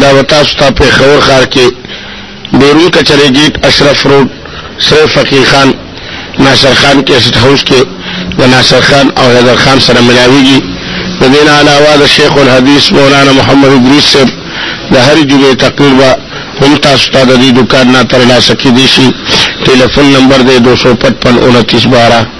دا به تاسو ته پېښور ښار کې بیرون کچرې ګیټ اشرف روډ سره فقیر خان ناصر خان کې سټ هاوس کې د ناصر خان او حیدر خان سره ملاویږي د دې نه علاوه د شیخ الحدیث مولانا محمد ادریس صاحب د هر جمعې تقریر به هم تاسو ته د دې دکان نه ترلاسه کېدی شي ټلیفون نمبر دی 255 29 12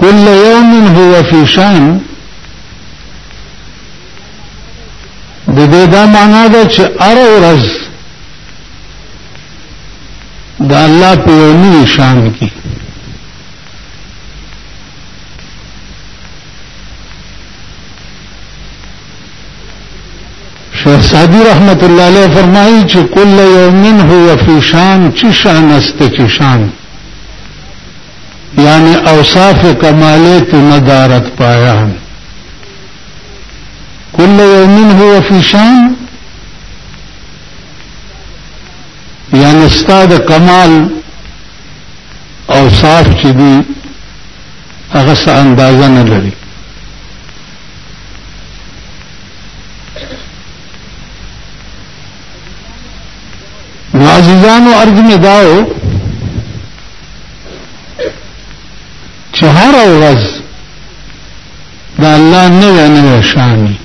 كل يوم هو في شان د دې دا معنا ده چې ار ورځ د الله په یوه شان کې شیخ سعدی رحمت الله علیه فرمایي چې کل یومن هو فی شان چې شان است چې شان یعنی اوصاف کماله تو ندارت پایا هم کل یومن هو فی شان یعنی استاد کمال اوصاف چې دي هغه څه اندازه نه لري معززانو ارض می داو چې هر ورځ د الله نوې نوې شان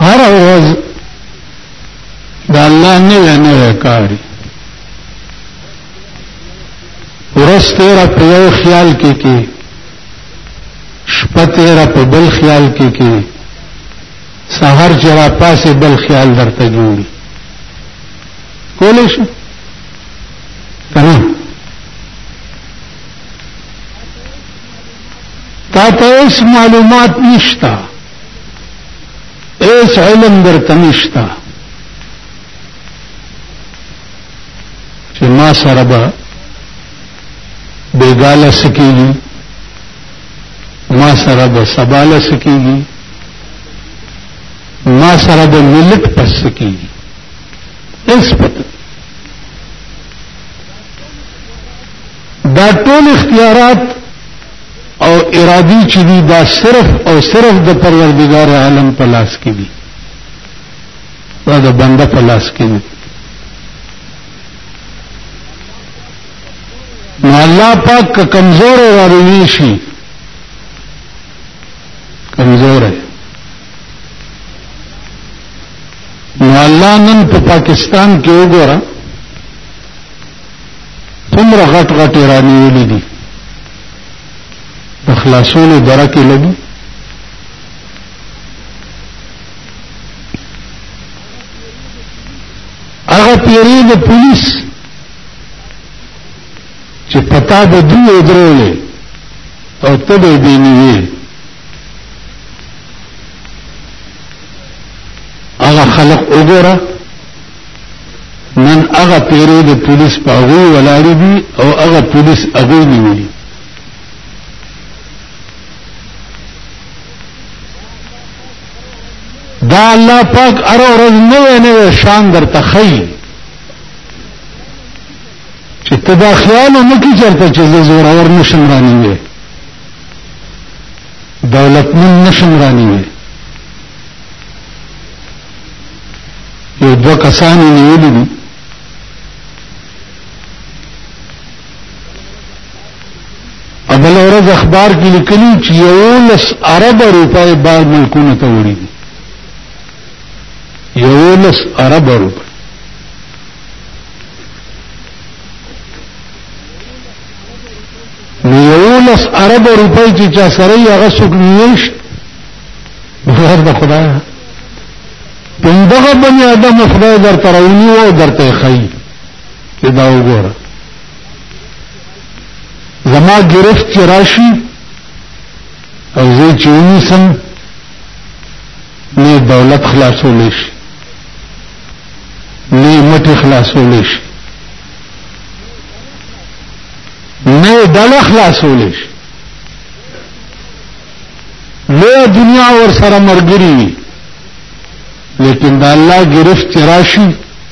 هر ورځ د الله نوې نوې کاری ورځ تیره په یو خیال کې کې شپه تیره په بل خیال کې کې سهار چې را پاسې بل خیال درته جوړي کولی شي که نه تا ته هېڅ معلومات نشته هېڅ علم درته نشته چې ما سره به بیګاله سکیږي ما سره به سباله سکیږي ما سره به ملت پس سکیږي اس پته دا ټول اختیارات او ارادي چې دي دا صرف او صرف د پروردګار عالم په لاس کې دي دا د بنده په لاس کې نه نو الله پاک که کمزور را روی شي کمزور نو الله نن په پاکستان کې وګوره څومره غټ غټ ایرانی ویلي دي د خلاصولو درکې لګي هغه پیری د پولیس چې پتا به دوی ودرولې او ته به دې نیوې هغه خلق وګوره نن هغه پیری د پولیس په هغوی ولاړې دي او هغه پولیس هغوی نیولي دا الله پاک ار ورځ نوې نوې شان درته خي چې ته دا خیال نه کی چرته چې زه زور اور نشم رانی وي دولت من نشم رانی وي یو دوه کسان نیولې دي ابل اورز اخبار کې لیکلي چې یولس ارب روپۍ بار ملکونه ته وړي دي یولس ارب روپۍ نو یولس ارب روپۍ چې چا سره یې هغه څوک نشته بغیر د خدای پندغه بنی آدم خدای در ترونی و در ته خی کې دا وګوره زما گرفت چې راشي او زه چې ونیسم نه دولت خلاصولی شي نه مټې خلاصولی شي نه ډله خلاصولی شي لویه دنیا ور سره مرګري وي لیکن د الله گرفت چې راشي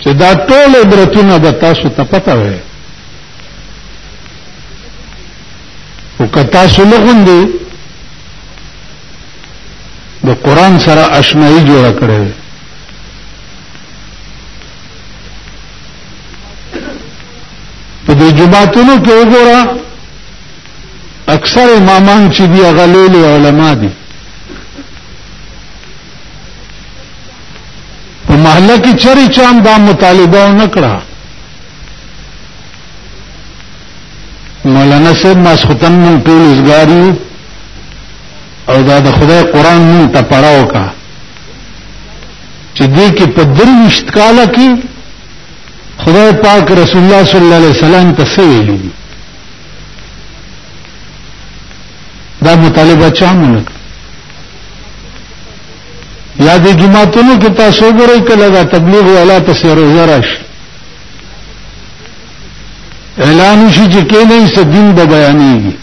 چې دا ټول عبرتونه به تاسو ته پته وي او که تاسو نه غوندي د قران سره آشنایی جوړ کړئ په دې جماعتونو کې وګوره اکثر امامان چې دی غلول علما دي په محله کې چری چام دا مطالبه نه کړه مولانا صاحب ماسختن مون ټول ازګاریو او دا د خدای قران مون ته پړاو کا چې دې کې په دروشت کاله کې خدای پاک رسول الله صلی الله علیه وسلم ته څه ویلي دي دا مطالبه چا مونږ یا د جماعتونو کې تاسو ګورئ کله دا تبلیغ والا پسې روزه راشي اعلان شي چې کې نه څه دین به بیانېږي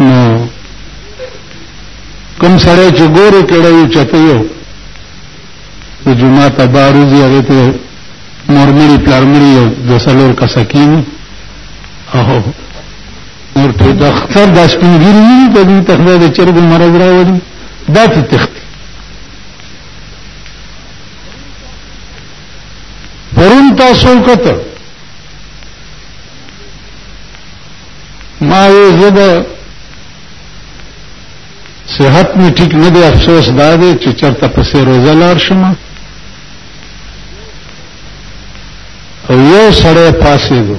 نو کوم سره چې ګوري کړه یو چته یو د جمعه تبارزي هغه ته مرمړي پلارمړي د سلور کسکین او نور ته د اختر د سپینګیری نه په دې تخته د چرګ مرز راوړي دا ته تخت پرون تاسو کته ما یې زده صحت می ټیک نه دی افسوس دا دی چې چرته پسې روزه لار شم او یو سړی پاسې دی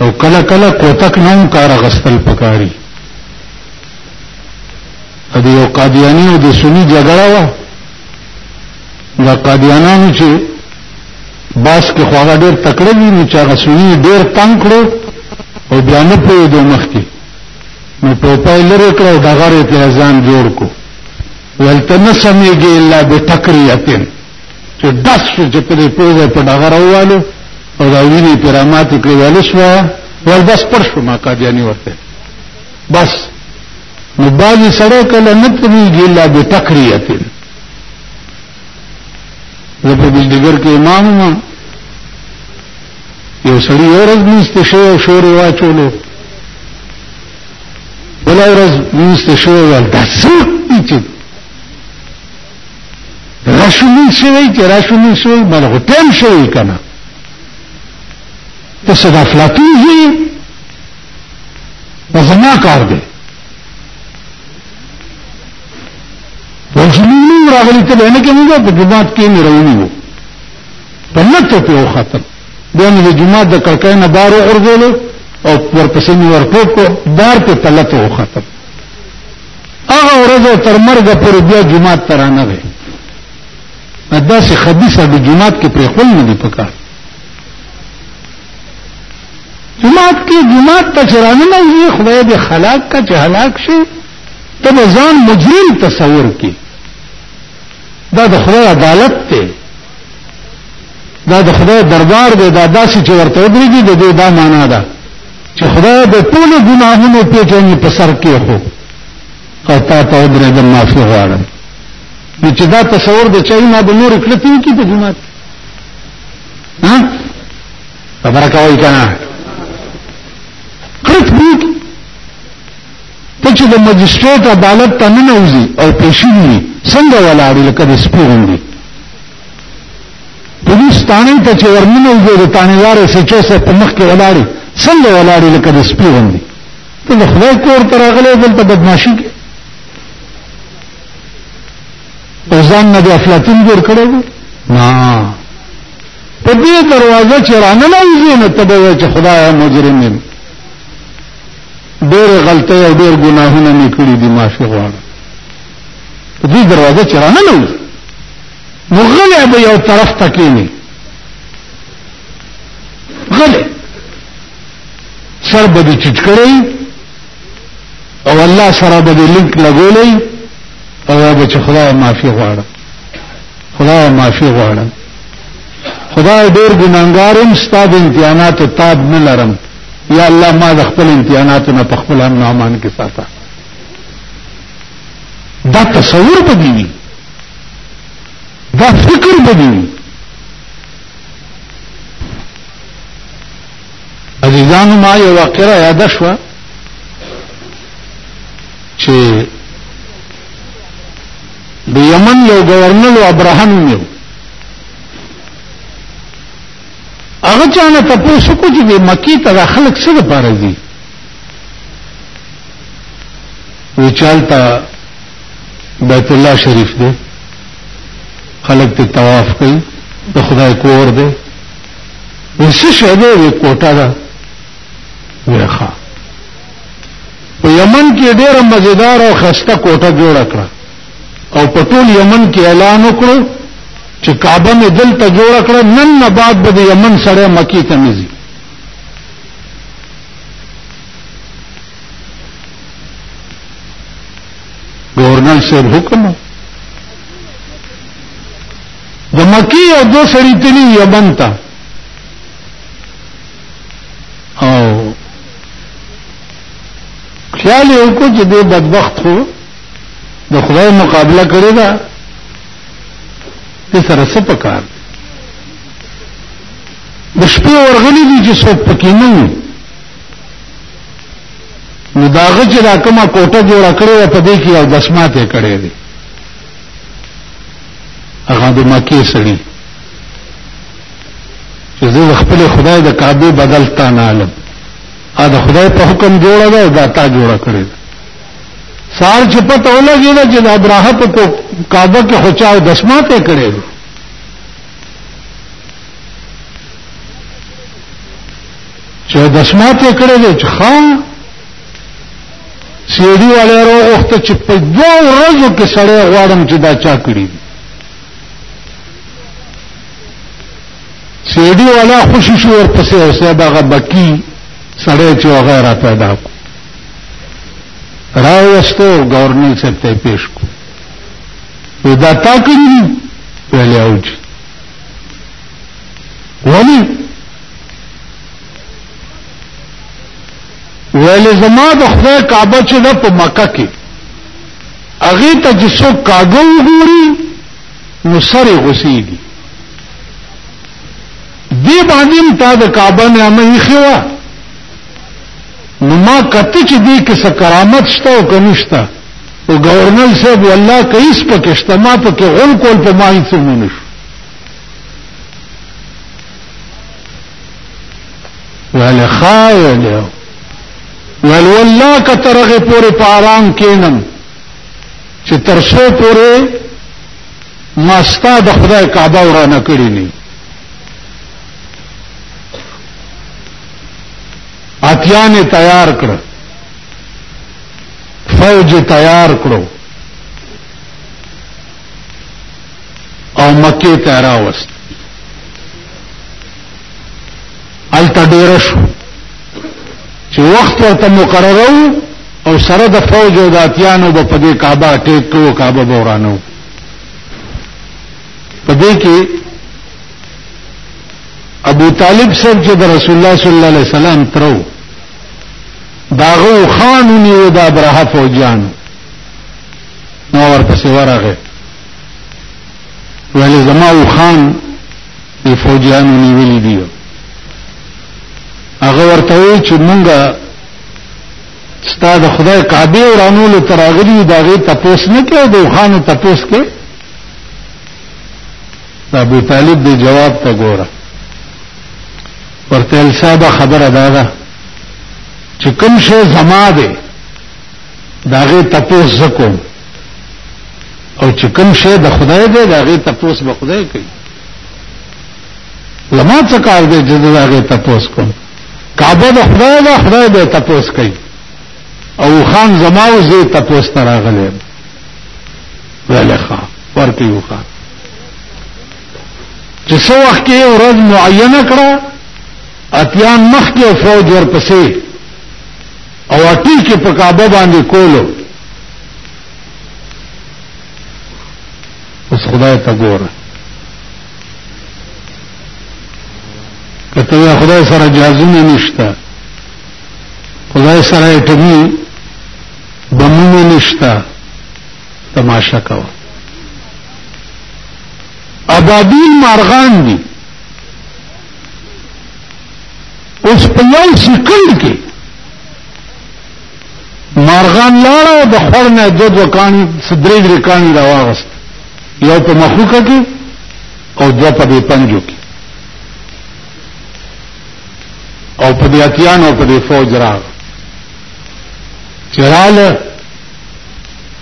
او کله کله کوتک نه هم کار غستل پکاري ا دې یو قادیانی او د سنی جګړه وا دا قادیانانو چې باس کې خواغه ډېر تکړه دي نو چې هغه سنی ډېر تنگ کړو او بیا نه پوهې د مخ کې نو ټوپای لرې کړو دغه ریت ځان جوړ کو ولته نه سمېږي الا بټکریتن چې داس شو چې په دې پوزه په ډغه راوالو او دا ویني پرامات کړی ویل شو ول بس پر شو ما قادیانی ورته بس نو باندې سره کله نه تریږي لا به تقریته زه په بلډګر کې امام ما یو سړی ورځ نيسته شو شور واچولو بل ورځ نيسته شو ول داسې چې راشومون شوی چې راشومون شوی مال خو ټیم شوی که نه ته څه د افلاطون ځوی یې دا زما کار دی راشومون راغلی ته به نه کې نه په جومات کې مې راونی وو په نتو پې وختل بیا مې د جومات د کړکۍ نه بار وغورځولو او ورپسې مې ورټوپ کړو بار پې په لتو وختل هغه ورځ تر مرګ پورې بیا جمعات ته رانه وي دا سه خبيثه د جمعات کې پرې خپل نه دی پکار جمعات کې جمعات ته چرانه نه وي خدای دې خلاق کا چې هلاک شي ته ځان مجرم تصور کې دا د خدای عدالت ته دا د خدای دربار دی دا داسې چې ورته ودرېږي د دې دا معنا ده چې خدای د ټولو ګناهونو پیټنې په سر کې خو او تا ته ودرېږم معافي غواړم نو چې دا تصور د چای ما به نورې کړه تېو کړي په ګناه خبره کوئ که نه کرت بوت ته چې د مجسټریټ عدالت ته ننوځي او پېشي وي څنګه ولاړې لکه د سپي غوندې پولیس تانه ته چې ورننه وګړي د تانهدار سې چې سه په مخ کې ولاړی څنګه ولاړی لکه د سپی غوندي ته د خدای کور تر غلې دلته بدمعشي کې ځان نه د افلاطون جوړ کړی دی نه په دې دروازه چې رانه نه وځي نو ته به چې خدای مجرم یم ډېر غلطۍ او ډېر ګناهونه مې کړي دي معافي غواړم دوی دروازه چې رانه نه وځي نو غلی به یو طرف ته کېني غلی سر به دې ټیټ کړی او الله سره به دې لینک لګولی او به چې خدای معافي غواړم خدای معافي غواړم خدای ډېر ګناګارم ستاد امتحانات تاب نه لرم یا الله ما د خپل امتحاناتو نه په خپل امن امان کې ساته دا تصور به دی دا فکر به دی عزیزانو ما یو واقعه یاد شوه چې د یمن یو گورنر او ابراهام یو هغه چانه تاسو کو چې مکی ته خلک څه لپاره دي وچالتا بیت الله شریف دی خلک ته طواف کوي د خدای کور دی وسه شه دی کوټه ده ویخه په یمن کې ډېر مزیدار او خسته کوټه جوړ کړه او په ټول یمن کې اعلان وکړو چې کعبه مې دلته جوړ کړه نن نه بعد به د یمن سره مکی ته نزي گورنر صاحب حکم د مکی او دو سړی تلی یمن ته او خیال یو کو چې دې بدبخت خو د خدای مقابله کړی دا دې سره څه پکار د شپې ورغلي دي چې څوک پکې نه نو داغه چې دا کومه کوټه جوړه کړې و په دې کې یو دسمات یې کړې دي هغه د مکه سړي چې زه خپل خدای د کعبه بدل تا نه علم ا د خدای په حکم جوړه ده دا تا جوړه کړې ده سار چې پته ولګي نه چې د ابراهه په کو کعبه کې خچاو دسمات یې کړې دي چې دسمات یې کړی دی چې ښا سیډي والے راغوښته چې په دوه ورځو کې سړی غواړم چې دا چا کړي سیډي والا خوشی شو ورپسې اوسه دغه بکی سړی چې هغه را پیدا کو راوستو گورنر صاحب ته پیش کو دا تا کړی ویلی اوجی ولی ویل زما د خدای کعبه چې ده په مکه کې هغې ته چې څوک کاږه وګوري نو سر یې غوسېږي دې باندې هم تا د کعبه نامه ایښې وه نو ما کته چې دې کې څه کرامت شته او که نشته او ګورنر صاحب والله که هېڅ پکې شته ما پکې غول کول په ما هېڅ هم ونه شو ویل خا ویل ویل والله که تر هغه پورې په آرام کینم چې تر څو پورې ما ستا د خدای کعبه ورانه کړی نه اتیانې تیار کړ فوج تیار کړو او مکه ته راوست الته ډیر شو چې وخت ورته مقرره او سره د فوج او د اتیانو به په دې کعبه ټیک کو کعبه به ورانو په دې کې ابو طالب صاحب چې د رسول الله صلی الله علیه وسلم ترو داغو خانونی و دا برها فوجانو ما ورپسې ورغی ویل زما او خان د فوجیانو نیولي دي هغه ورته وی چې مونږه ستا د خدای کعبه ورانو له تراغلی دا غي تپوس نه کې د خان تپوس کې دا ابو طالب دی جواب ته ګوره ورته صاحب خبره دا ده چې کوم شی زما ده دا غي تپوس زکو او چې کوم شی د خدای دی دا غي تپوس به خدای کوي لما څه کار دی چې دا غي تپوس کوم کعبه د خدای دا خدای به تپوس کوي او خان زماو زه تپوس تراغله ولخه ورته یو خان چې څو وخت کې ورځ معینه کړه اتیان مخ کې فوج ورپسې او اټی کې په کعبه باندې کولو اوس خدای ته ګوره کته خدای سره جازونه نشته خدای سره ټمی بمونه نشته تماشا کوه ابابیل مارغان دي اوس په یو سکند کې مارغان لاړه د خور نه دو دو کانی سدری دری کانی را واغست یو په مخوکه کې او دو په دې پنجو کې او په دې اتیان او په دې فوج راغ چراله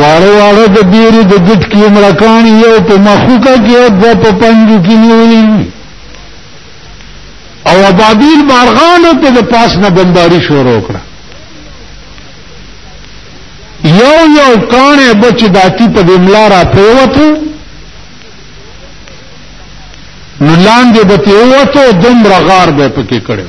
واړه واړه د ډېرې د ګټ کې مړکان یو په مخوکه کې او دوه په پنجو کې نیولي او ابابیل مارغانو ته د پاس نه بمباري شروع کړه یو یو کانه بچ داتی په دملا را پریوتو نو لاندې به تیوتو دومره غار به پکې کړو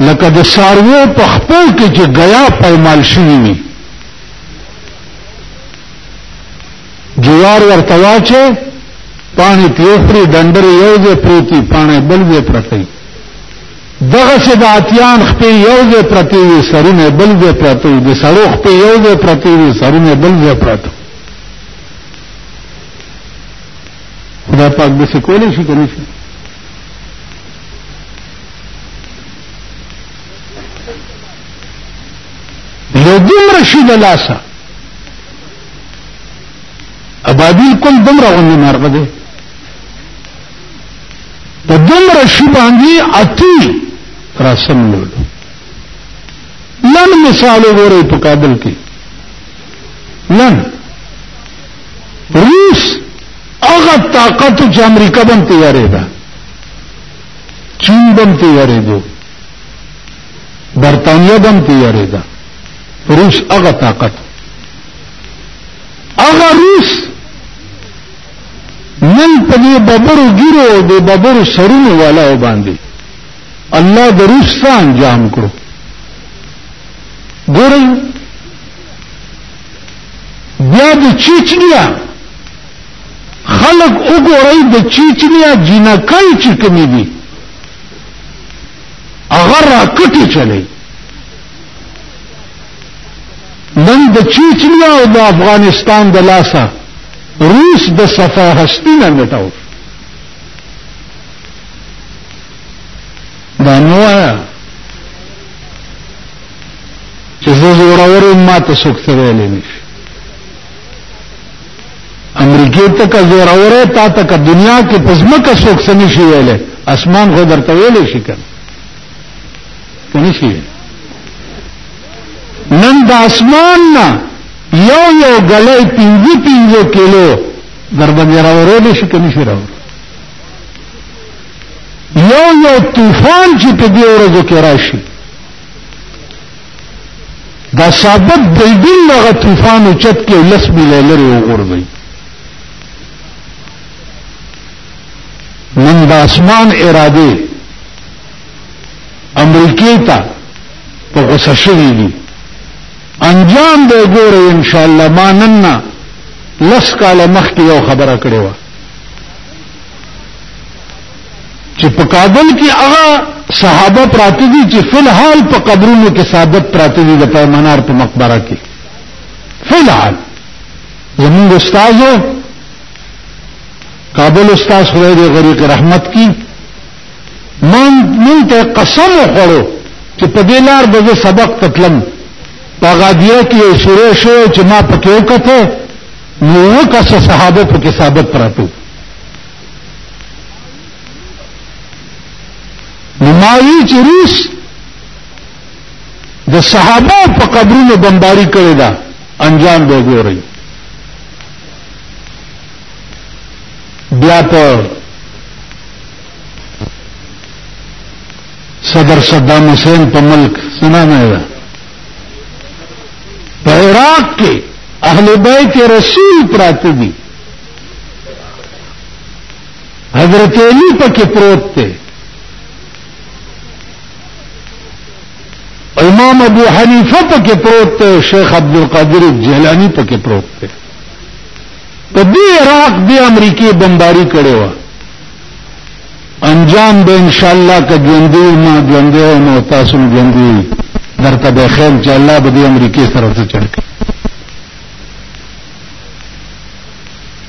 لکه د ساروو په خپو کې چې غیا پایمال شوي وي جوار ورته واچې پانی تیوخری ډنډر یو ځای پروتي پانی بل ځای پرتی دغه چې د اتیان خپې یو ځای پرتی وي سرونه بل ځای پرتی د سړو خپې یو ځای پرتی وي سرونه بل ځای پرتی خدای پاک به څه کولی شي که نه شي یو دومره شي د لاسه ابابیل کل دومره غونې مرغه دی د دومره شي باندې اتی راسم لولو لن مثال وګورئ په کابل کې لن روس هغه طاقت چې امریکا باندې تیارې ده چین بم ته یارې دو برتانیا بم ته یارې ده روس هغه طاقت هغه روس نن په دې ببرو ګیرو د ببرو سرونو والا باندې الله د روس څخه انجام کړو ګورئ بیا د چچنیا خلق وګورئ د چیچنیا جنکۍ چې کومې دي هغه راکټې چلی نن د چیچنیا او د افغانستان د لاسه روس د صفا هستی نه مټاو دا نو آیا چې زه زوراور ما ته څوک څه ویلی نشي امریکې ته که زوروره تا ته که دنیا کې په ځمکه څوک څه نه شي ویلی اسمان خو درته ویلی شي که که نه شي نن د اسمان نه یو یو ګلی پنځه پنځه کیلو در باندې راورولی شي که نه شي راورولی یو یو طوفان چې په دې ورځو کې راشي دا ثابت دی دین هغه طوفان چت کې لس میله لري وګورځي من د اسمان اراده امریکې ته په غوسه شوي دي انجام به ګوره ان شاء الله ما نن لس کاله مخکې یو خبره کړې وه چې په کابل کې هغه صحابه پراته دي چې فلحال په قبرونو کې ثابت پراته دي د پیمانار په مقبره کې فلحال زمونږ استاد کابل استاد خدای دې غریق رحمت کی من من ته قسم وخورو چې په دې لار به سبق تتلم په غادیه کې شروع شو چې ما پکې وکړه نو وکس صحابه په کې ثابت پراتو نو ماوی چې روس د صحابه په قبرونو بمباری کړی دا انجام به ګوري بیا په صدر صدام حسین په ملک سنا نه ده په عراق کې اهل بیت رسول پراته دي حضرت علی پکې پروت دی امام ابو حنیفه پکې پروت دی شیخ عبد القادر جیلانی پکې پروت دی په دې عراق دی امریکای بمباری کړي و انجام به ان شاء الله که ژوندې ما ژوندې او مو تاسو ژوندې درته به خیر چې الله به دې امریکای سره څه چړک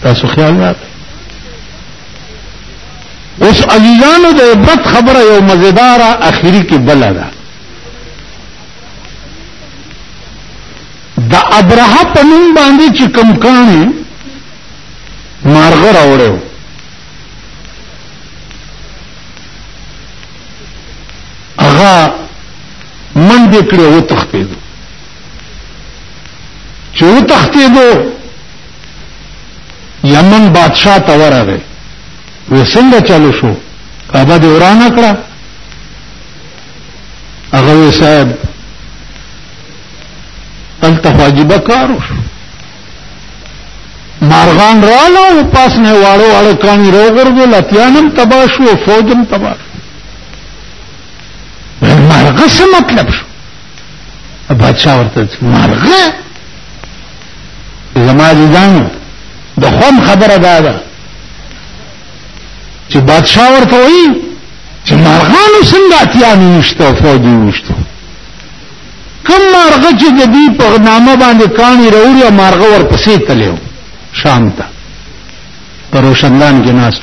تاسو خیال راته اوس عزیزانو د عبرت خبره یو مزیدار اخیری کې بل ده د ابرهه په نوم باندې چې کم کانی مارغ راوړو هغه منډې کړې او وتښتېدو چې وتښتېدو یمن بادشاہ ته ورغی وې څنګه چلو شو کعبه دې ورانه کړه هغه وې صاحب هلته خو عجیبه کار وشو مارغان رااله او پاس نه واړو واړو کانی روغرځو لتیانم تبا شو او فوجم تبا شو مارغه څه مطلب شو بادشاہ ورته مارغه زما ځانو د خوم خبره دا ده چې بادشاہ ورته وایي چې مارغانو څنګه اتیانو نشته او فوجو نشته کوم مارغه چې د دې په نامه باندې کانی راوړي او مارغه ورپسې تلو شام ته پروشندان کې ناست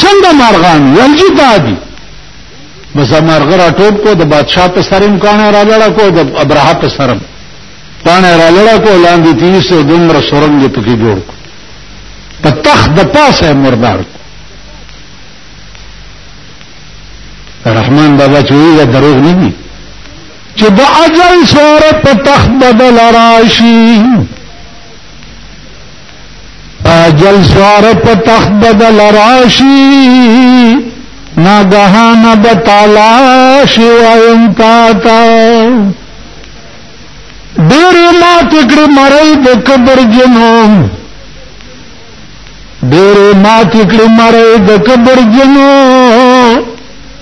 څنګه مارغان ولجی دادی بس مارغه را ټوب کو د بادشاہ په سر امکان را لړا کو د ابراهه په سر پانه را لړا کو لاندې تیس او دمر سورنګ پکې جوړ کو په تخت د پاسه مردار کو رحمان بابا چې وی دا دروغ نه دي چې د اجل سور په تخت بدل راشي اجل سور په تخت بدل راشي ناګهان بتالاشي وایم تا تا ډېر ما تکړه مړی د کبر جنوم ډېرې ماتې کړې مرۍ د قبر جنو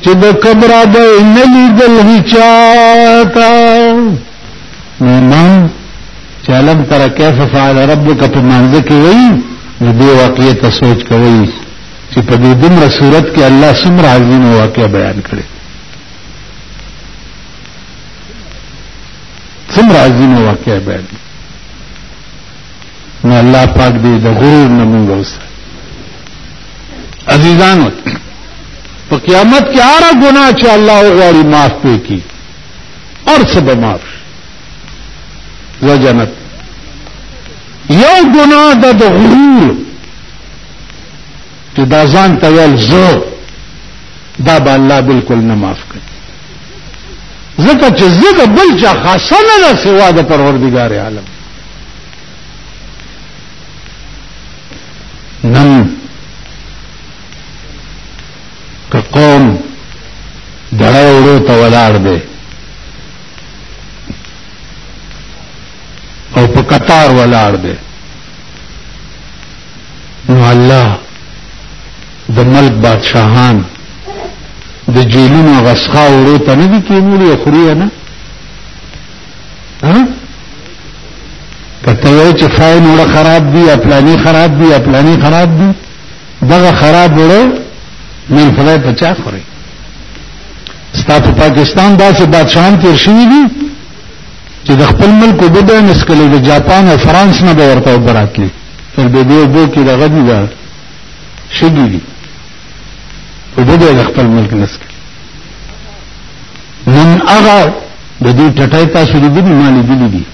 چې د قبر به یې نه لیدل هیچا ته نو امام چې علم تر کیف فعل ربک په منځ کې وایي نو دې واقعې ته سوچ کوي چې په دې دومره صورت کې الله څومره عظیم واقع بیان کړي څومره عظیم واقع بیان کړي نو الله پاک دې د غرور نه مونږ وسره عزیزانو په قیامت کې هر ګناه چې الله وغواړي معاف پې کی اور څه به معاف جنت یو ګناه د غرور چې دا ځان ته ویل زه دا به الله بالکل نه معاف کړي ځکه چې زه د بل چا خاصه نه ده سوا د پروردګار عالم نن که قوم دړی وړو ته ولاړ دی او په قطار ولاړ دی نو الله د ملک بادشاهان د جیلونو غسخا وړو ته نه دي کېنولي او خوري نه کته یو چې فاین وړه خراب دی یا پلانی خراب دی یا پلانی خراب دی دغه خراب وړه نن خدای په چا خوري ستا په پاکستان داسې بادشاہان تیر شوي دي چې د خپل ملک وبه به نه سکلې د جاپان او فرانس نه به ورته اوبه راتلې تر دې دې اوبو کې دغه دي دا شګي دي وبه به د خپل ملک نه سکلې نن هغه د دې ټټای تاسو دې دې مالې دې دي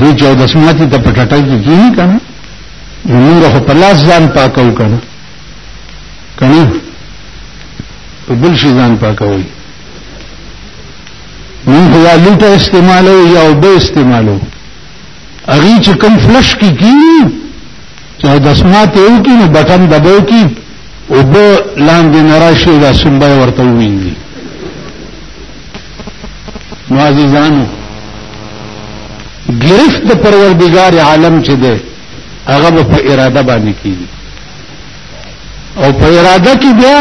دې چې د سماتي ته پټټای کې کیږي کنه نور خو په لاس ځان پاکو کنه کنه په بل شي ځان پاکوي نو خو یا لوټه استعمالو یا وب استعمالو هغه چې کوم فلش کی کیږي چې د اسمات یو کې نو بټن دبو کې او به لاندې نراشي دا سمبای ورته ویني نو عزیزانو گرفت د پروردگار عالم چې ده هغه په اراده باندې کیږي او په اراده کې بیا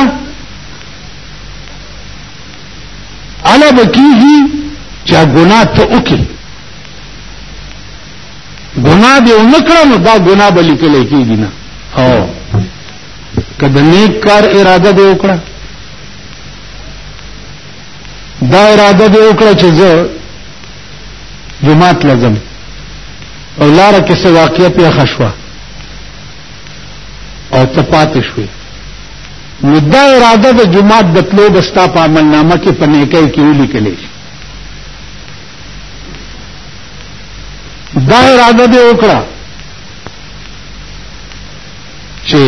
الا بکیږي چې ګناه ته وکړي ګناه دی ونه کړه نو دا ګناه به لیکل کېږي نه او که د نیک کار اراده دی وکړه دا اراده دی وکړه چې زه جماعت لازم او لاره کې څه واقعیت یې خشوه او ته پاتې شوې نو دا اراده د جماعت د تلو د ستا په عملنامه کې په نیکۍ کې ولیکلی شي دا اراده دی وکړه چې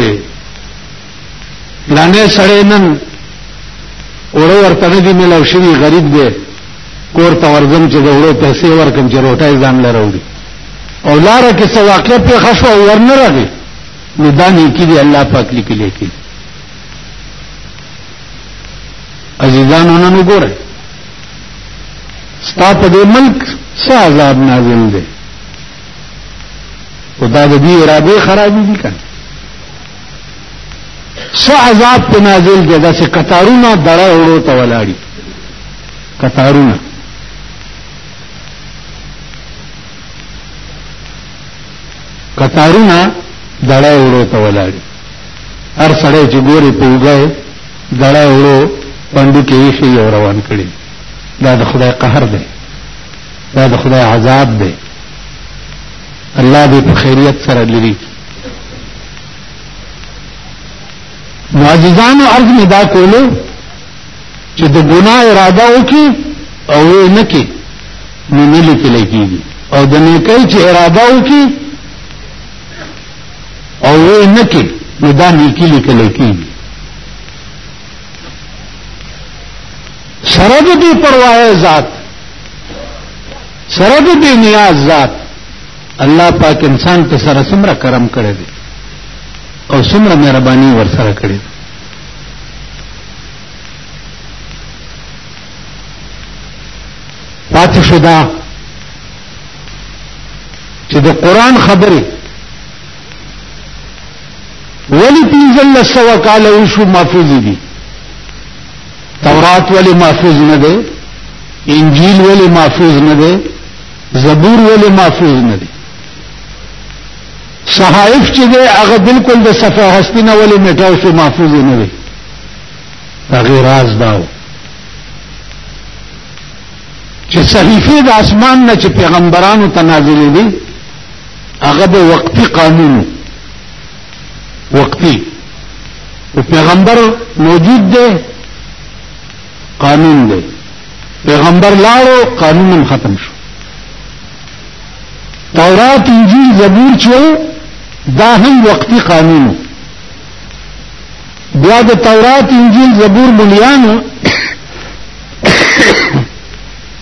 لانه سړی نن اورو ورته نه دی ملو شوی غریب دی کور ته ورځم چې د اورو پیسې ورکم چې روټای ځان لروړي او لاره کې څه واقع په خشو ورنه راغی نو دا نه کیږي الله پاک لیکي لیکي عزیزانو نن وګورئ ستا په دې ملک څه عذاب نازل دی او دا د دې ارادې خرابې دي کنه څه عذاب په نازل دی دا چې قطارونه دړه وړو ته ولاړی قطارونه قطارونه دړه وړو ته ولاړی هر سړی چې ګوري په وګړي دړه وړو پندو کې یې شي او روان کړي دا د خدای قهر دی دا د خدای عذاب دی الله دې په خیریت سره لري معززانو عرض می دا کولو چې د ګناه اراده وکي او یې نه کې نو نه لیکل کېږي او د نیکۍ چې اراده وکي او وې نه کې نو دا نیکی لیکل کېږي سره د دې پروايي ذات سره د دې نیاز ذات الله پاک انسان ته سره سمره کرم کړی دی او سمره مهرباني ور سره کړی دی پاتې شو دا چې د قران خبره ولی پینځل لسو کال وشو محفوظ دي تورات ولی محفوظ نه ده انجیل ولی محفوظ نه ده زبور ولی محفوظ نه ده صحائف چې ده هغه بالکل د صفه هستی نه ولی میټاو شو محفوظ نه ده هغه راز داو چې صحیفه د اسمان نه چې پیغمبرانو ته نازلې دي هغه به وقتی قانون وقتی او پیغمبر موجود دی قانون دی پیغمبر لاړو قانون هم ختم شو تورات انجیل زبور چې دا هم وقتی قانون بیا د تورات انجیل زبور مليانو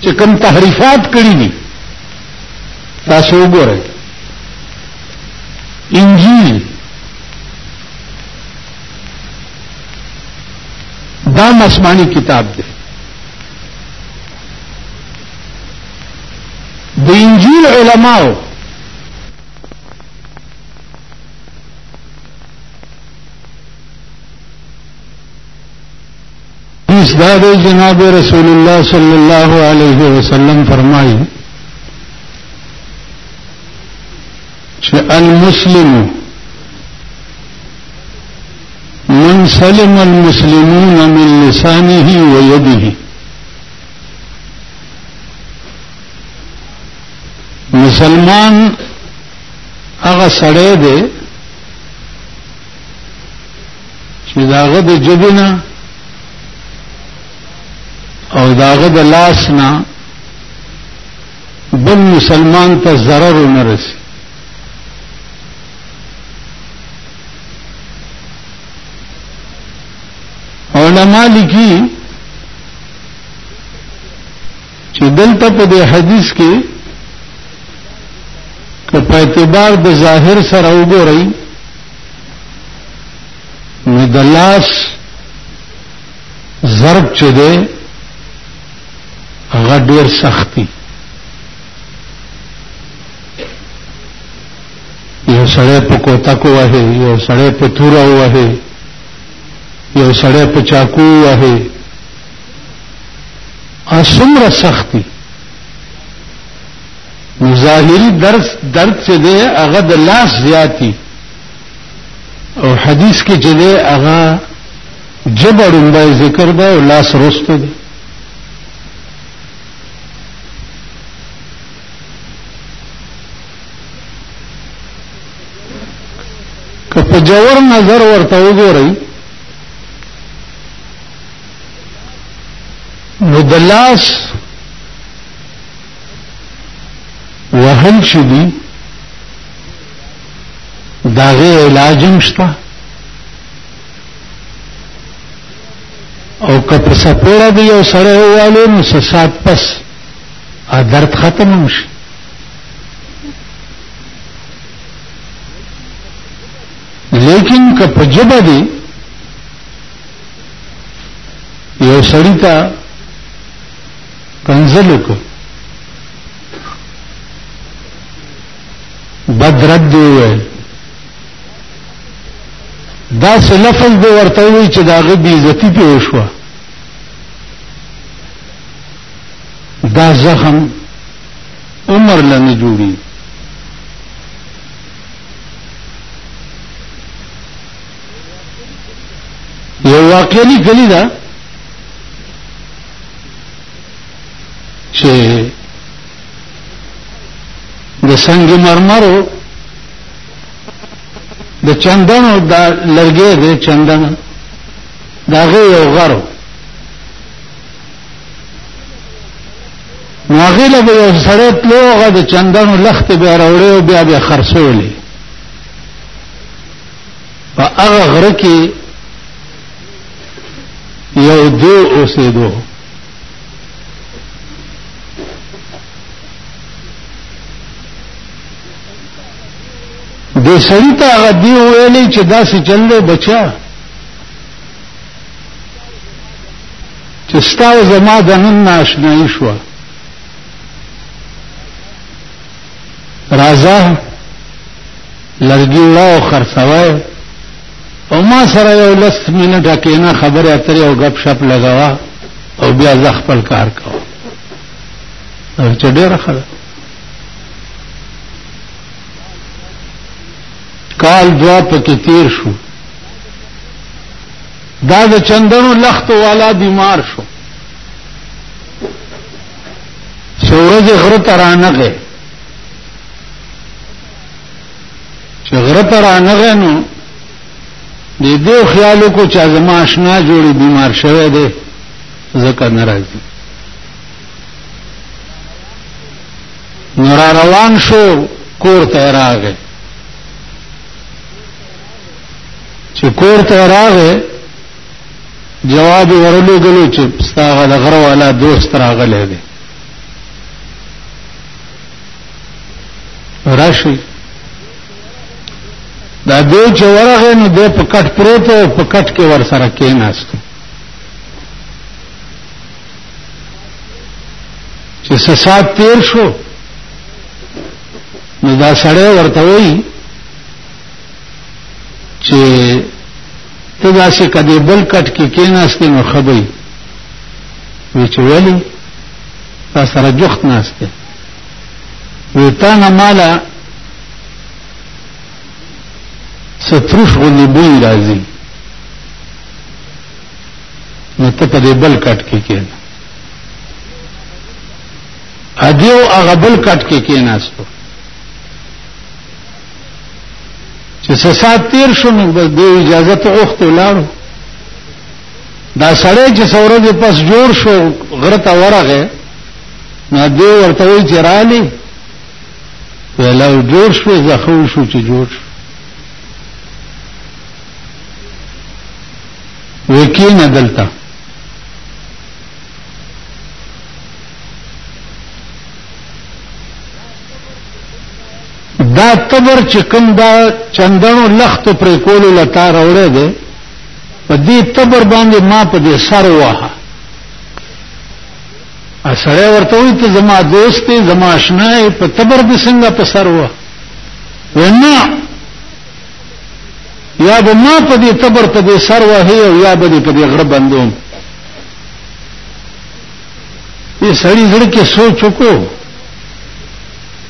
چې کوم تحریفات کړی دي تاسو وګورئ انجیل دا مسمانی کتاب دی د انجیل علماو داد جناب رسول اللہ صلی اللہ علیہ وسلم فرمائی کہ المسلم من سلم المسلمون من لسانه ويده مسلمان هغه سړی دی چې داغه د جبنا او داغه د لاس نه بل مسلمان ته ضرر نه رسي علماء لیکي چې دلته په دې حدیث کې که په اعتبار د ظاهر سره وګورئ نو د لاس ضرب چې دی هغه ډېر سخت دی یو سړی په کوتک ووهې یو سړی په توره ووهې یو سړی په چاقو ووهې اسمره سختي ظاهري درس درد چې دی هغه د لاس زیاتی او حدیث کې چې دی هغه جبړم به ذکر ده او لاس رسته ده که په جوور نظر ورته وګورئ نو د لاس وهل چې دي د هغې علاج هم شته او که په سپوره به یو سړی ووالو نو څه ساعت پس درد ختم هم شي لیکن که په ژبه دی یو سړی ته کنزل وکړو بد رد دی وویل دا سه لفظ به ورته وی چې دا غي بی عزتی په وشو دا زخم عمر لنه جوړي یو واقعي لیکلی ده چې د سنگ مرمرو د چندنو د لرګې د چندن داغه یو غرو ناغه له یو سره تلوغه د چندنو لخت به راوړې او بیا به خرڅولې په هغه غره کې یو دو اوسېدو د سړی ته هغه دی ویلې چې دا څه چل دی بچا چې ستا زما د نن ناشنای شو راځه لرګي وړه او خرڅوه او ما سره یو لس منټه کېنه خبرې اترې او ګپ شپ لګوه او بیا زه خپل کار کوه چې ډېره ښه ده کال دوا پکې تیر شو دا د چندنو لختو والا بیمار شو سورج غره ترانغه چې غره ته رانغی نو د دې خیال وکړو چې زما اشنا جوړي بیمار شوی دی ځکه نه راځي نو را روان شو کور ته راغی چې کور ته راغی جواب ورلو غلو چې ستاغه د غره والا دوست راغلی دی راشي دا دی چې ورغه نو د پکټ پروت او پکټ کې ور سره کېناست چې سات تیر شو نو دا سړی ورته وایي چې ته داسې کدی بل کټ کې کېناستې نو خبرې وی چې ولی تا سره جخت ناشته ویتانه مالا سترش غلی بوی راځي نو ته په دې بل کټ کې کېنه ادیو هغه بل کټ کې کېناستو چې څه سات تیر شو نو بس دې اجازه ته وخته لاړو دا سړی چې څورځې پس جوړ شو غره ته ورغه نه دی ورته وی چې رالی ویلاو جوړ شو زخو شو چې جوړ شو وکین دلته دا تبر چې کوم دا چندنو لخت پر کولو لتا راوړې ده په دې تبر باندې ما په دې سر واه اسړی ورته وي ته زما دوست دی زما آشنا یې په تبر دې څنګه په سر وه وینا یا به ما په دې تبر په دې سر وه او یا به دې په دې غره بندوم یې سړی زړه کې سوچ وکړو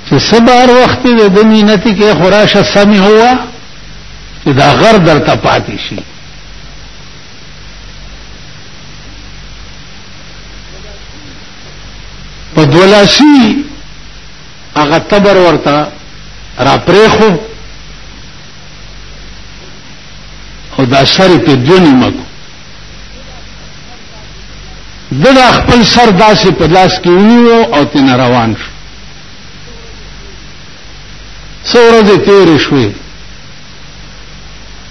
چې سبار وخت دې د مينتي کې خراشه سمي هوا چې دا غر درته پاتې شي په دولاسي هغه تبر ورته را پرېخو او دا سر په دونی مکو دغه خپل سر داسې په لاس کې ونیو او تینا روان شو څو ورځې تیرې شوې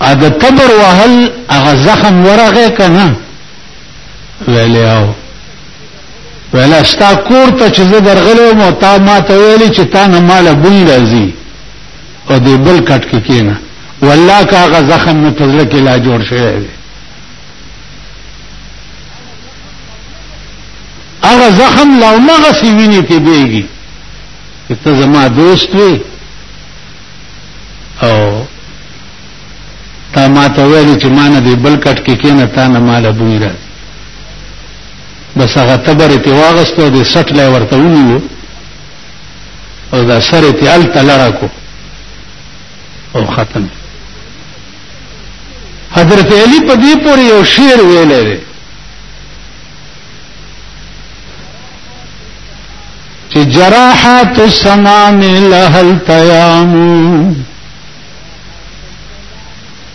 ا د تبر وهل هغه زخم ورغه کنه ویلې او ویلا ستا کور ته چې زه درغلو مو تا ما ته ویلې چې تا نه مال بون راځي او دې بل کټ کې کینه والله کا هغه زخم مې په ځل کې لا جوړ شوی دی هغه زخم لا مغه سی ویني ته دیږي ته زما دوست وي او تا ما ته ویل چې ما نه دی بل کټ کې کینه تا نه مال بوی را بس هغه تبر ته واغستو د سټ لای ورته ونیو او دا سره ته ال تلرا کو او ختم حضرت علی په دې پورې یو شعر ویلې چې جراحات السنان له التیام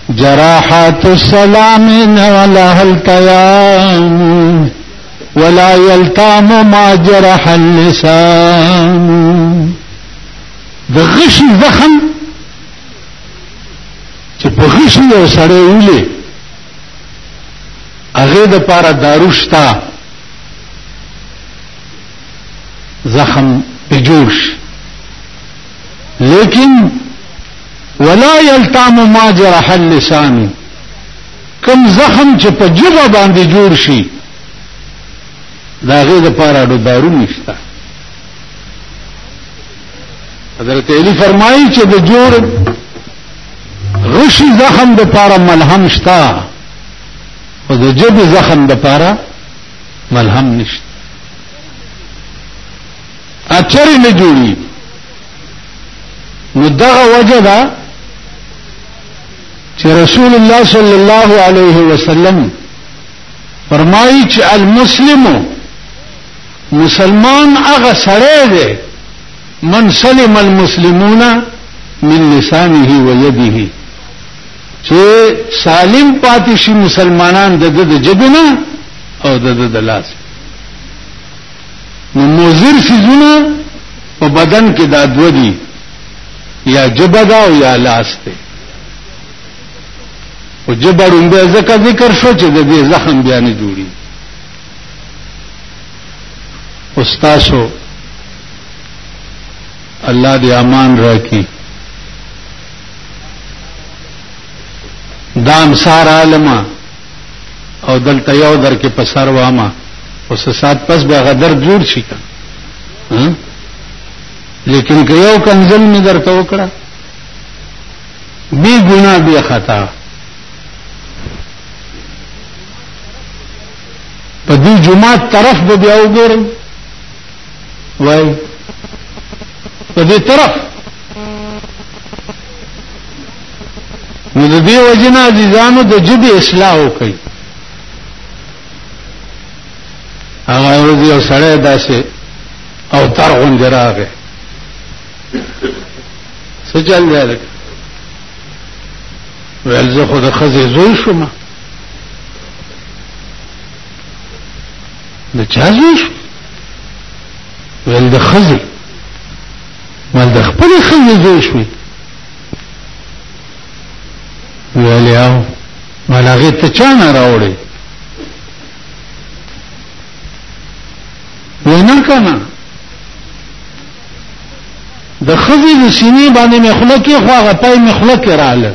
جراحات السلام له التیام ولا يلتام ما جرح اللسان د غشي زخم چې په غشي یو سړی ولې هغه د پاره داروشتا زخم په جوړ شي لیکن ولا یلتام ما جرح اللسان کم زخم چې په جبه باندې جوړ شي دا غي د پاره د دارو نشته حضرت علی فرمایي چې د جوړ غشي زخم د پاره ملهم شتا او د جبه زخم د پاره ملهم نشته اچرې نه جوړي نو دغه وجه ده چې رسول الله صلی الله علیه وسلم فرمایي چې المسلم مسلمان هغه سره دی من سلم المسلمون من لسانه ويده چې سالم پاتې شي مسلمانان د د جبنه او د د لاس نو مضر سيزونه په بدن کې دا دو دي یا جبدا او یا لاس ته او جبرون به ذکر ذکر شو چې د دې زخم بیا نه جوړي استاسو الله دې امان راکړي دا انصار عالم او دلته یو در کې په سر وامه اوس سات پس به غدر جوړ شي کا لیکن که یو کنزل می درته وکړه بی ګنا بی خطا په دې جمعه طرف به بیا وګورم وای په دې طرف نو د دې وجنه عزیزانو د جبه اصلاح وکړي هغه ورځ یو سړی داسې او تر غوندې راغی څه چل دی لکه ویل زه خو د ښځې زوی شوم د چا زوی شو ویل د ښځې مال د خپلې ښځې زوی شوې ویل یې او مال هغې ته چا نه راوړې وی نه که نه د ښځې د سینې باندې مې خوله کېښوه هغه پای مې خوله کې راغله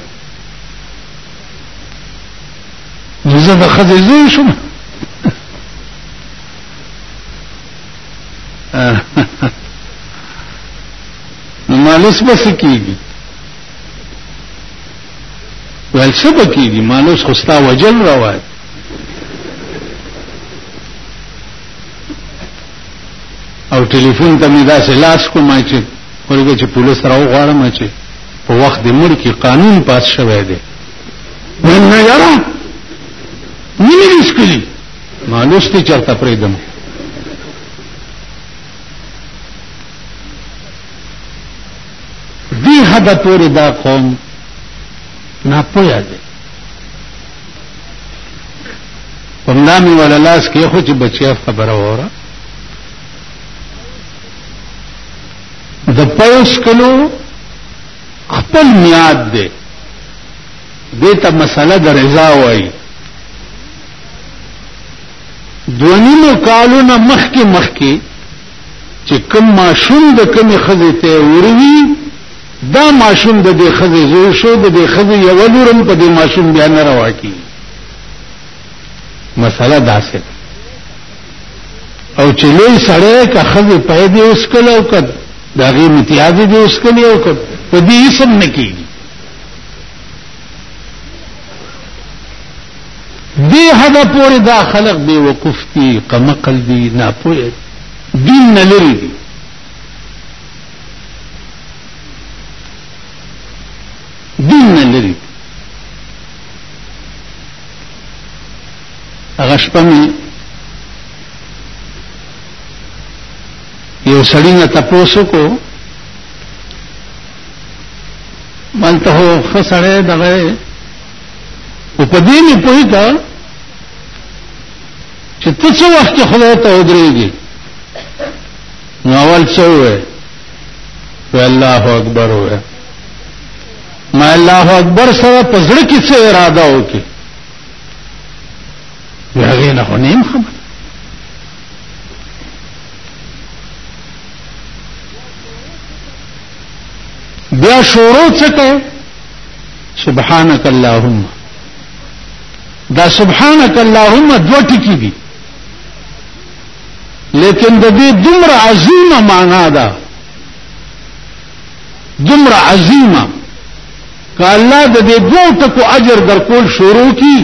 نو زه د خځې زوی شوم نو مالوس به څه کېږي ویل څه به کېږي مالوس خو ستا وجل روا دی او ټلیفون ته مې داسې لاس کوم چې ورګه چې پولیس راوغواړم چې په وخت د مړ کې قانون پاس شوی دی ویل نه یاره نه مې لیسکلي ما لوستې چرته پرېږدم دې حده پورې دا قوم ناپوهه دی په ملا مې ولا لاس کې خو چې بچیا خبره وره د پوس کلو خپل میاد دی دیتا مسله د رضا وای دونیمو کالو نه مخکې مخکې چې کوم ماشوم د کومې خزې ته وروي دا ماشوم د دې خزې زوی شو د دې خزې یو لورم په دې ماشوم بیا نه روا کی مسله داسې او چې لوی سړی که خزه پای دی اوس کله او کد دا غي امتیاز دی اوس کله او کد په دې اسم نه کیږي دې حد پورې دا خلق دی وقوف دي قمقل دي نه پوهه دین نه لري دي دین نه لري هغه شپه مې یو سړی نه تپوسو کو مالته هو خسړې دغه او په دې نه پوي تا چې ته څو وخت خدای ته ودرېږي نو اول څه وې والله اکبر وې ما الله اکبر سره پزړه کې څه اراده وکړي وی هغه نه خو نیم خبر بیا شروع څه سبحانك اللهم دا سبحانك اللهم دو ټکی دي لیکن د دې دومره عظیمه معنا ده دومره عظیمه که الله د دې دوه ټکو اجر درکول شروع کی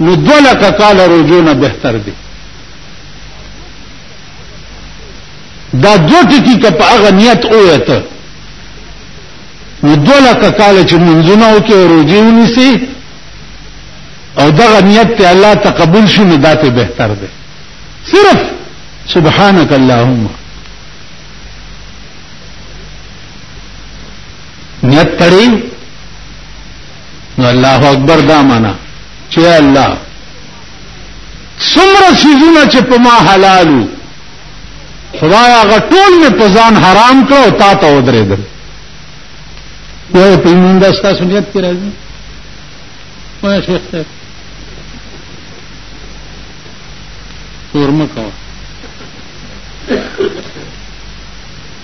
نو دوه لکه کال روزونه بهتر دی دا دوه ټکی که په هغه نیت اوته نو دوه لکه کال چې منځونه او کې روزي ونیسي او دغه نیت ته الله تقبل شي نو دا ته بهتر دی صرف سبحانك اللهم نیت تړي نو الله اکبر دا معنا چې الله څومره سيزونه چې په ما حلالو خدای هغه ټول مې په ځان حرام کړو تا ته ودرېدل یو په مونږه ستاسو نیت کې راځي وای شیخ صاحب ورمکو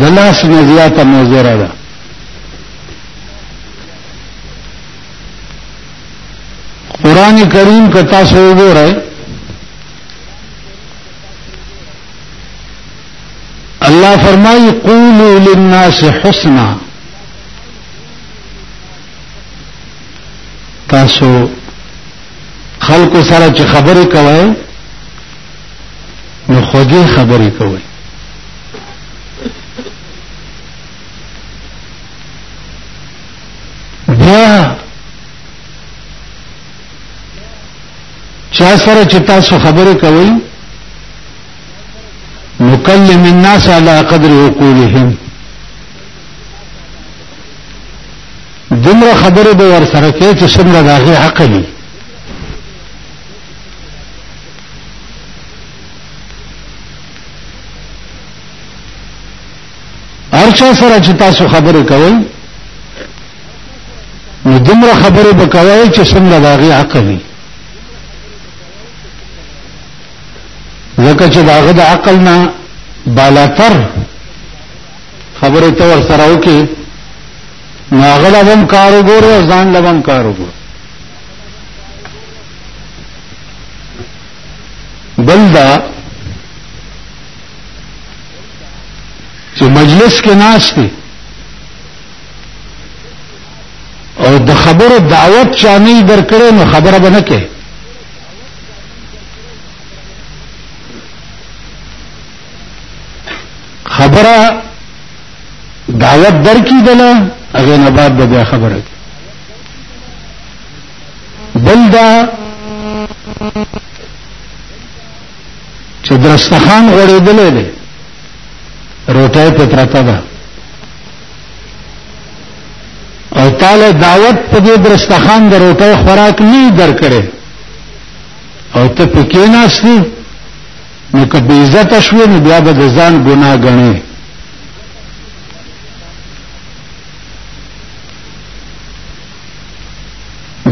د لاس نه زیاته مضره ده قران کریم که تاسو وګورئ الله فرمایي قولوا للناس حسنا تاسو خلکو سره چې خبرې کوئ نو خوږې خبرې کوئ بیا چا سره چې تاسو خبرې کوئ نکلم الناس على قدر عقولهم دمر خبر به ور سره کې چې څومره داغه عقل ارچا سره چې تاسو خبرې کوئ نو دومره خبرې به کوئ چې څنګه د هغې حق وي ځکه چې د هغه د عقل نه بالاتر خبرې ته ور سره وکړي نو هغه له هم کار وګوري او ځان له هم کار وګوري بل دا چې مجلس کې ناس دي او د خبرو دعوت چا نه درکړې نو خبره به نه کې خبره دعوت درکې دله هغه نه بعد به خبره کې بلدا چې درستخان غړېدلې ده روټه په پرتا ده او تعالی دعوت په دې درستخان د روټه خوراک نه درکړي او ته پکې ناشتي نو که به عزت شوې نو بیا به د ځان ګناه غنې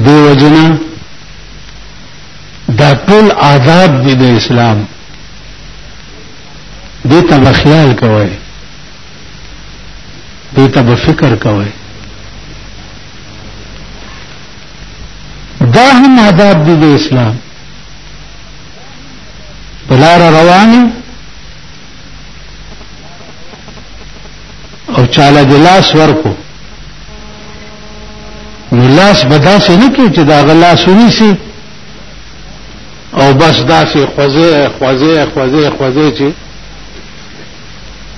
دیو جنا دا ټول آداب دي د اسلام دې ته بخیال کوي دې ته بفکر کوي دا هم آداب دي د اسلام بلار رواني او چاله د لاس ورکو نو لاس به داسې نه کوي چې د هغه لاس ونیسي او بس داسې خوځې خوځې خوځې خوځې چې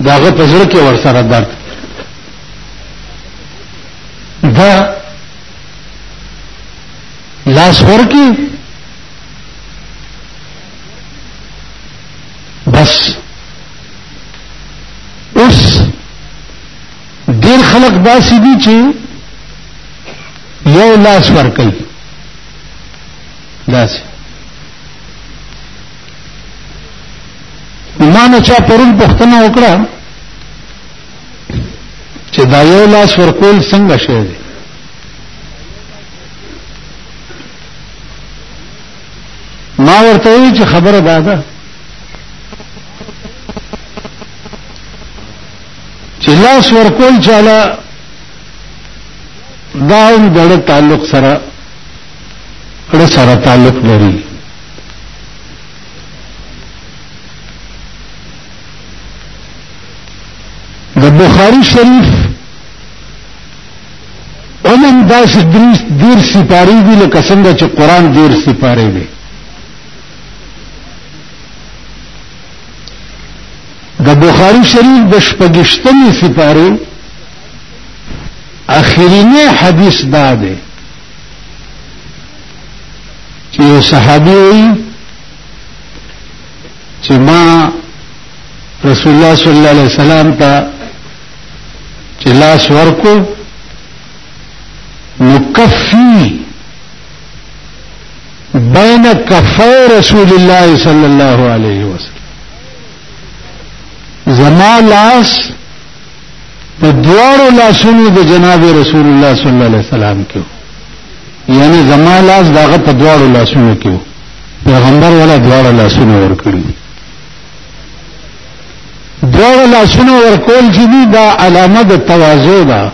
د هغه په زړه کې ورسره درد دا لاس ورکی بس اوس ډیر خلک داسې دي چې یو لاس ور کوي داسې ما نه چا پرون پوښتنه وکړه چې دا یو لاس ورکول څنګه شوی دی ما ورته وی چې خبره دا ده چې لاس ورکول چاله دا هم دړ تعلق سره کړ سره تعلق لري د بخاری شریف امم دا چې دریس دیر سپاری دی لکه څنګه چې قران دیر سپاری دی د بخاری شریف د شپږشتمې سپاری اخرینه حدیث دا دی چې صحابي وي چې ما رسول الله صلی الله علیه وسلم ته چې لاس ورکو نکفی بین کفی رسول الله صلی الله علیه وسلم زما لاس په دوارو لاسونو د جناب رسول الله صلی الله علیه وسلم کې یعنی زما لاس داغه په دوارو لاسونو کې پیغمبر ولا دوارو لاسونو ور کړی دواړه لاسونه ورکول چې دي دا علامه د تواضع ده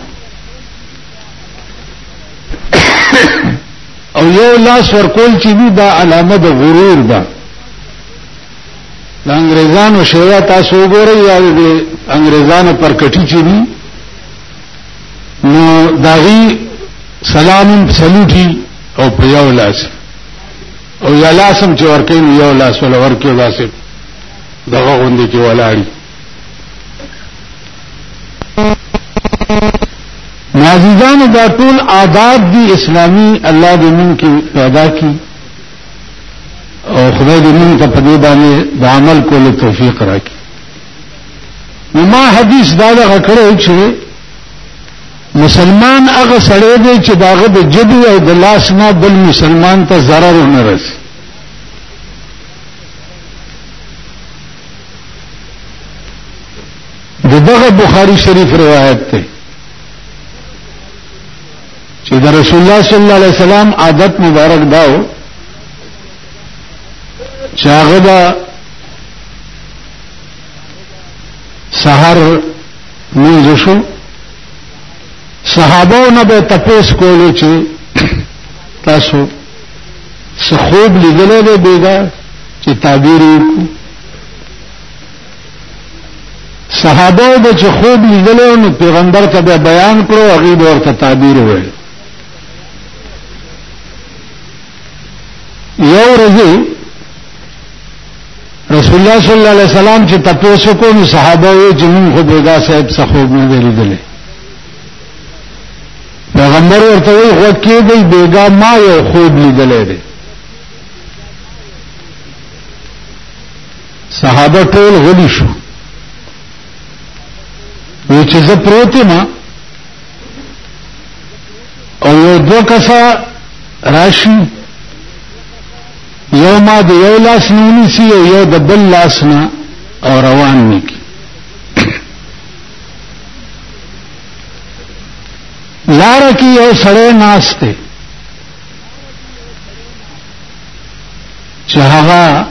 او یو لاس ورکول چې دي دا علامه د غرور ده د انګريزانو شیوا تاسو وګورئ یا د انګريزانو پر کټی چې دي نو داغي سلام سلوټي او په یو لاس او یا لاسم چې ورکې یو لاس ول ورکې لاسه دغه غوندې کې ولاړي نازیزان دا ټول آداب دي اسلامي الله دې مونږ کې پیدا کړي او خدای دې مونږ ته په دې باندې د عمل کولو توفیق راکړي نو ما حدیث دا دغه کړی چې مسلمان هغه سړی دی چې داغه د جبی او د لاس نه بل مسلمان ته ضرر نه رسي دغه بخاری شریف روایت ته چې د رسول الله صلی الله علیه وسلم عادت مبارک داو چې هغه به سحر منځ شو صحابو نه به تپوس کولو چې تاسو څه خوب لیدلی دی بېګا چې تعبیر یې وکړو صحابه به چې خوب لیدلی نو پیغمبر ته به بیان کړو هغوی به ورته تعبیر وویل یو ورځ رسول الله صلی الله علیه وسلم چې تاسو کو نو صحابه یې جنون خو بېګا صاحب څه خوب نه لیدلی پیغمبر ورته وی غوږ کېږي بیګا ما یو خوب لیدلی دی صحابه ټول غلی شو وی چې زه پروت یم او یو دوه کسه راشي یو ما د یو لاس نه ونیسي او یو د بل لاس نه او روان ني لار کی یو سړی ناس دی چې هغه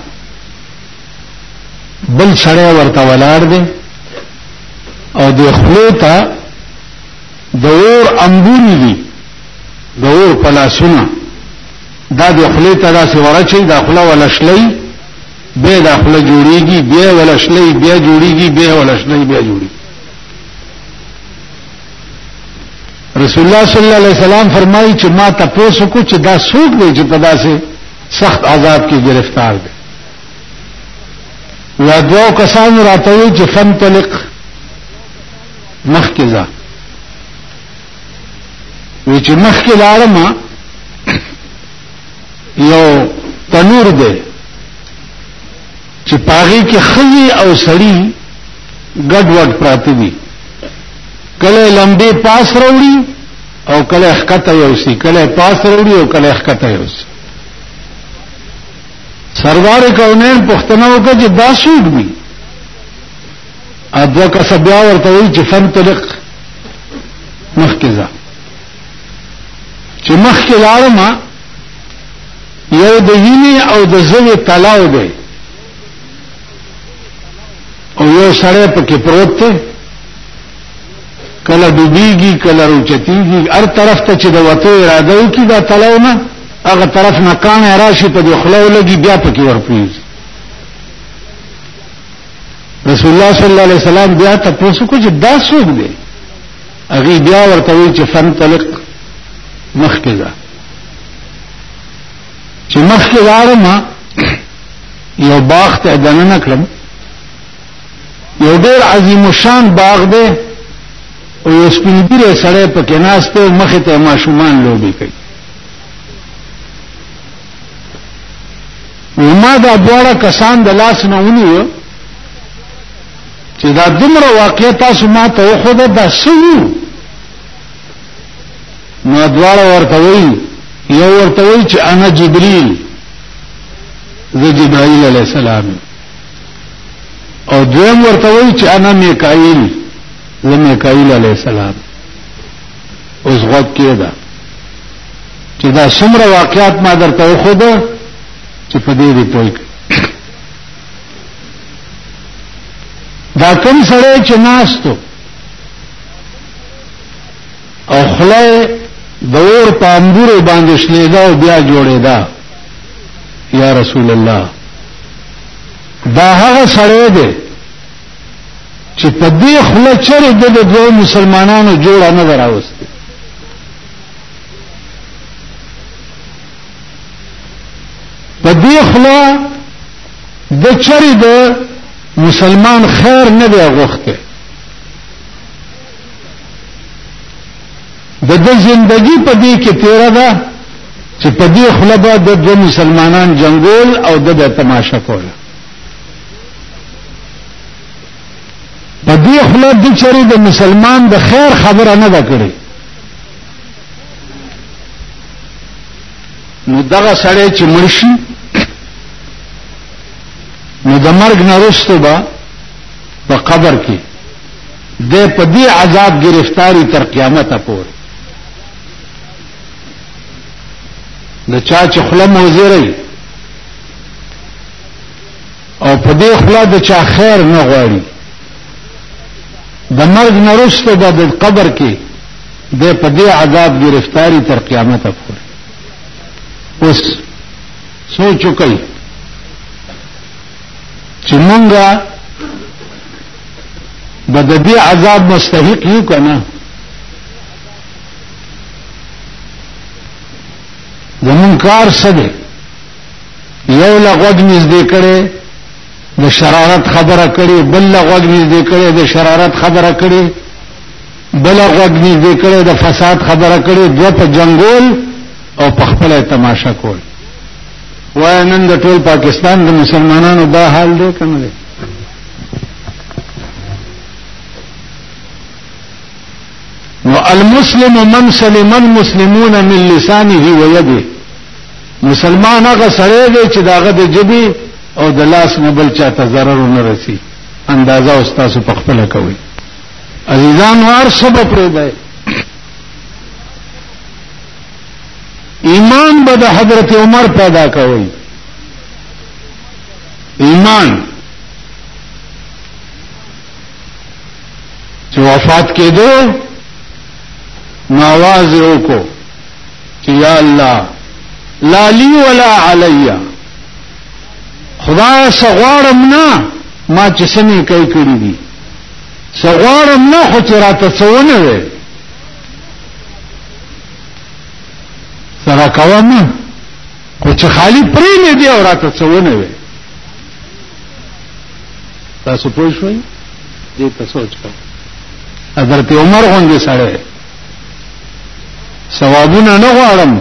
بل سړی ورته ولاړ دی او د خلو ته د اور انګونی دي د اور پلاسونه دا د خلو ته داسې ورچي دا خلا ولا شلي بیا دا خپل جوړیږي بیا ولشلې بیا جوړیږي بیا ولشلې بیا جوړیږي رسول الله صلی الله علیه وسلم فرمایي چې ما تاسو کو چې دا سوق دی چې په داسې سخت عذاب کې گرفتار دی یا دوه کسان راته وي چې فن طلق مخکې ځه وی چې مخکې لارم یو تنور دی چې پاغي کې خزي او سړی ګډ وډ پراته دي کله لمبي پاس وروړي او کله حقته یوسي کله پاس وروړي او کله حقته یوسي سرور کونین پښتنه وکړه چې دا سوق وي ادو کا سبیا ورته وی چې فن طلق مخکزه چې مخکې لاړم یو د وینې او د زوی تلاو دی او یو سړی پکې پروت دی کله ډوبېږي کله روچتېږي هر طرف ته چې د وتو اراده وکړي دا تلاو نه هغه طرف نه کاڼی راشي په دې خوله ولګي بیا پکې ورپرېږي رسول الله صلی الله علیه وسلم بیا تاسو کو چې دا څوک دی هغه بیا ورته وی چې فن طلق مخکې ده چې مخکې وارم یو باغ ته دننه کړم یو ډیر عظیم شان باغ دی او یو سپینګیره سړی په کې ناشته او مخ ته ماشومان لوبي کوي وما دا دواړه کسان د لاس نه ونیو چې دا دمر واقع تاسو ما ته خو دا د شوو نو دوار ورته وی یو ورته وی چې انا جبريل زه جبرائیل علیہ السلام او دویم ورته وی چې انا میکائیل زه میکائیل علیہ السلام اوس غوږ کېدا چې دا څومره واقعات ما درته وخو ده چې په دې دی پوي دا کم سره چې ناستو او خله د اور په انګورو باندې شنېدا او بیا جوړېدا یا رسول الله دا هغه سره دی چې په دې خله چرې د دوه مسلمانانو جوړه نه دراوسته په دې خله د چری د مسلمان خیر نه دی غوښته د د زندگی په دې کې تیر ده چې په دې خله به د دوه مسلمانان جنگول او د به تماشا کوله په دې خله د چری د مسلمان د خیر خبره نه ده کړې نو دغه سړی چې مرشي نو د مرګ نه رسته به په قبر کې د په دې عذاب گرفتاری تر قیامت پورې د چا چې خله موزري او په دې خله د چا خیر نه غواړي د مرګ نه رسته به د قبر کې دې په دې عذاب گرفتاری تر قیامت پورې اوس سوچ وکړئ چې مونږه د دې عذاب مستحق یو کنه زمون کار څه دی یو لغوږ نږدې کړي د شرارت خبره کړي بل لغوږ نږدې کړي د شرارت خبره کړي بل غوږ نږدې کړی د فساد خبره کړې دوه په جنگول او په خپل تماشا کول وای نن د ټول پاکستان د مسلمانانو دا حال دی کنه دی نو المسلم من سلم المسلمون من لسانه ويده مسلمان هغه سره دی چې داغه د جبي او د لاس نه بل چاته ضرر نه رسی اندازه استاد په خپل کوي عزیزان وار سب پرې دی ایمان به د حضرت عمر پیدا کوي ایمان چې وفات کېدو نو आवाज وکړو چې یا الله لا لی ولا علیا خدای سغواړم نه ما چې سمې کوي کړی دي څه غواړم نه خو چې راته څه ونه وې څه راکوه مه خو چې خالي پرې مې دی او راته څه ونه وې تاسو پوه شوئ دې ته سوچ کوئ حضرت عمر غوندې سړی ثوابونه نه غواړم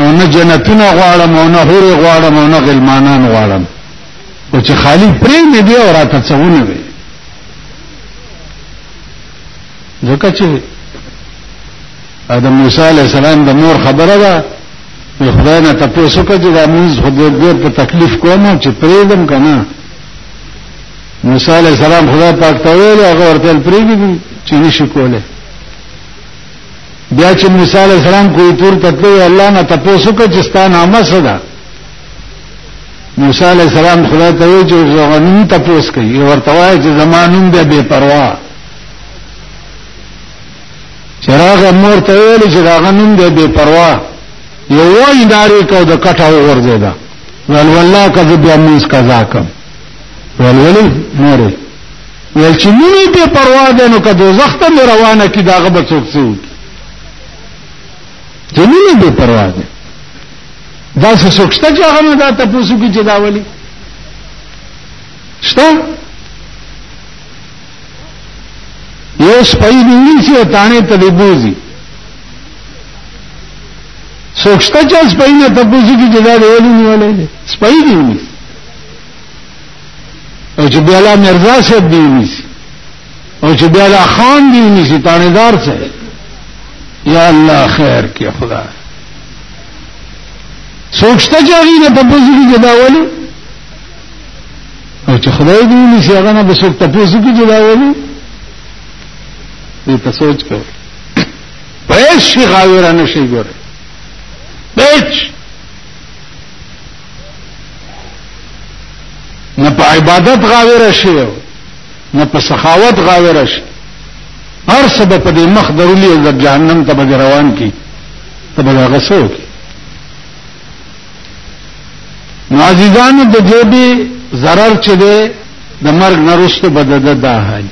او نه جنتونه غواړم او نه هورې غواړم او نه غلمانان غواړم او چې خالی پرې مې دی او راته څونه وي ځکه چې ادم موسی علی السلام د مور خبره ده په خدای نه تاسو کې چې دا موږ خدای دې په تکلیف کوم چې پرې دم کنه موسی علی السلام خدای پاک ته ویل هغه ورته پرې دي چې نشي کوله بیا چې موسی علی السلام کوی تور تطلو الله نه تاسو کې چې ستانه مسدا موسی علی السلام خدای ته وی چې زغنون تپوس کوي ورته وای چې زمانون به بے پروا چراغ مور ته ویل چې دا غنون به بے پروا یو وای داري کو د کټه ورځیدا ول والله کذ بیا موس قضا کم ول ولی مور ول چې مونږ بے پروا ده نو که دوزخ ته روانه کی داغه بچوک سي چې مونږ بے پروا ده دا څه څوک شته چې هغه نه دا تاسو کې چې دا ولي شته یو سپای نیولی چې تانه ته دی بوزي څوک شته چې سپای نه تاسو کې چې دا ولي نیولې سپای دی نیولی او چې بیا لا مرزا صاحب دی نیولی او چې بیا لا خان دی نیولی تانه دار صاحب یا الله خیر کې خدای څوک شته چې هغه نه تاسو کې جدا ولي او چې خدای دې نه شي هغه نه به څوک تاسو کې جدا ولي دې تاسو سوچ کوئ پېښ شي غاوره نشي ګور پېښ نه په عبادت غاوره شي نه په سخاوت غاوره شي هر سبب په دې مخ درولي د جهنم ته به روان کی ته به هغه څه وکړي نو عزیزانو د دې به ضرر چې دی د مرګ نه وروسته به د ده دا حال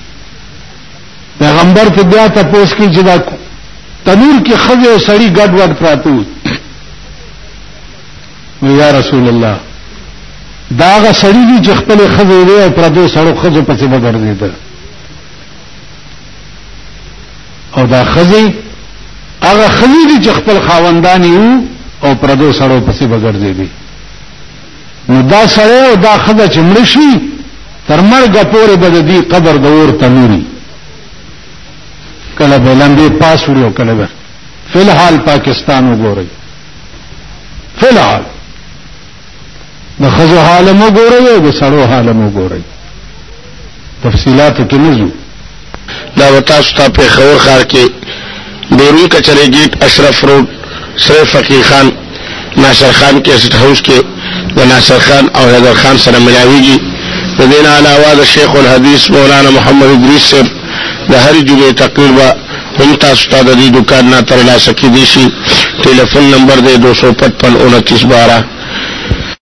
پیغمبر ته بیا تپوس کړي چې دا تنور کې ښځې او سړي ګډ وډ پراته وو نو یا رسول الله دا هغه سړي دي چې خپلې ښځې وې او پردو سړو ښځو پسې به ګرځېده او دا خزي هغه خزي دي چې خپل خاوندان یو او پردو سره پسې بغرځي دي نو دا سره او دا خزه چې مړ شي تر مرګ پورې به دې قبر د اور تنوري کله به لاندې پاس وړو کله به فلحال پاکستان وګورئ فلحال د خزو حالم وګورئ او د سړو حالم وګورئ تفصیلاتو کې نه ځو دا به تاسو ته پېښور ښار کې ډوري کچرې ګیټ اشرف روډ سره فقیر خان ناصر خان کیسټ هاوس کې د ناصر خان او حیدر خان سره ملاویږي د دې نه علاوه د شیخ الحدیث مولانا محمد ادریس صاحب د هر جمعې تقریر به هم تاسو ته د دې دکان نه ترلاسه کیدی شي ټلیفون نمبر دی 255 29 12